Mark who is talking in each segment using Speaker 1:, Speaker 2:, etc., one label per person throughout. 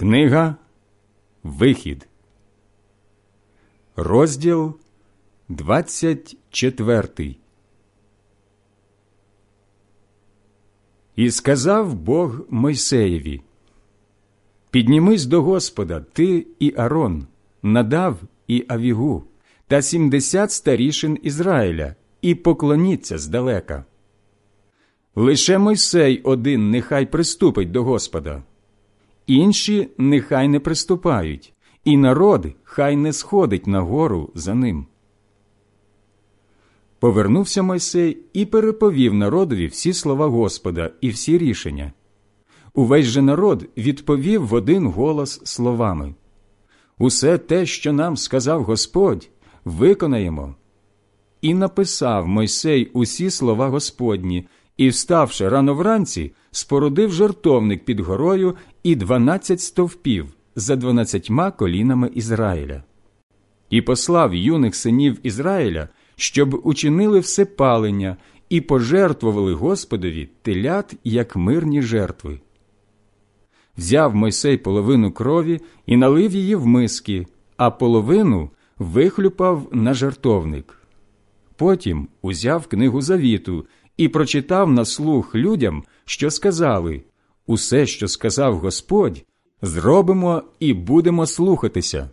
Speaker 1: Книга Вихід, розділ 24 І сказав Бог Мойсеєві Піднімись до Господа, ти і Арон, надав і Авігу, та сімдесят старішин Ізраїля, і поклоніться здалека. Лише Мойсей один нехай приступить до Господа інші нехай не приступають, і народ хай не сходить на гору за ним. Повернувся Мойсей і переповів народові всі слова Господа і всі рішення. Увесь же народ відповів в один голос словами Усе те, що нам сказав Господь, виконаємо. І написав Мойсей усі слова Господні, і, вставши рано вранці, спорудив жартовник під горою і дванадцять стовпів за дванадцятьма колінами Ізраїля, і послав юних синів Ізраїля, щоб учинили все палення і пожертвували Господові телят як мирні жертви. Взяв Мойсей половину крові і налив її в миски, а половину вихлюпав на жертовник. Потім узяв книгу завіту і прочитав на слух людям, що сказали Усе, що сказав Господь, зробимо і будемо слухатися.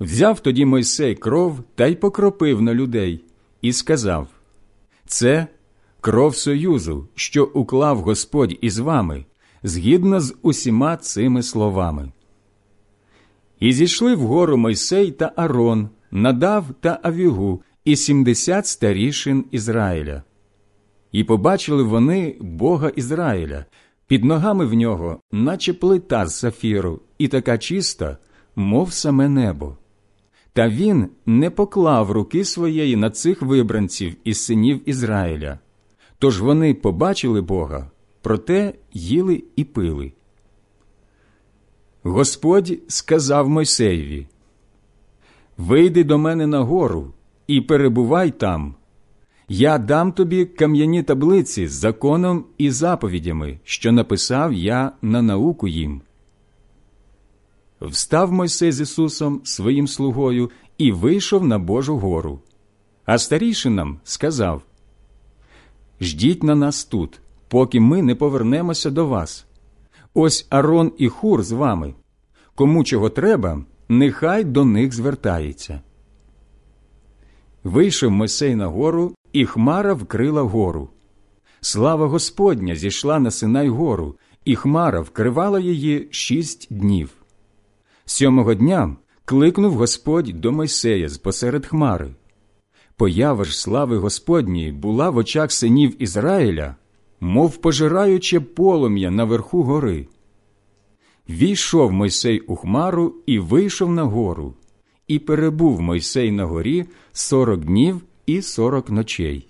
Speaker 1: Взяв тоді Мойсей кров та й покропив на людей, і сказав Це кров союзу, що уклав Господь із вами, згідно з усіма цими словами. І зійшли вгору Мойсей та Арон, надав та Авігу і сімдесят старішин Ізраїля. І побачили вони Бога Ізраїля, під ногами в нього, наче плита з сафіру, і така чиста, мов саме небо. Та він не поклав руки своєї на цих вибранців із синів Ізраїля. Тож вони побачили Бога, проте їли і пили. Господь сказав Мойсеєві Вийди до мене на гору і перебувай там, я дам тобі кам'яні таблиці з законом і заповідями, що написав я на науку їм. Встав Мойсей з Ісусом своїм слугою і вийшов на Божу гору. А старішинам сказав Ждіть на нас тут, поки ми не повернемося до вас. Ось Арон і хур з вами. Кому чого треба, нехай до них звертається. Вийшов Мойсей на гору і хмара вкрила гору. Слава Господня зійшла на Синай гору, і хмара вкривала її шість днів. Сьомого дня кликнув Господь до Мойсея з посеред хмари. Поява ж слави Господньої була в очах синів Ізраїля, мов пожираюче полум'я наверху гори. Війшов Мойсей у хмару і вийшов на гору, і перебув Мойсей на горі сорок днів і сорок ночей.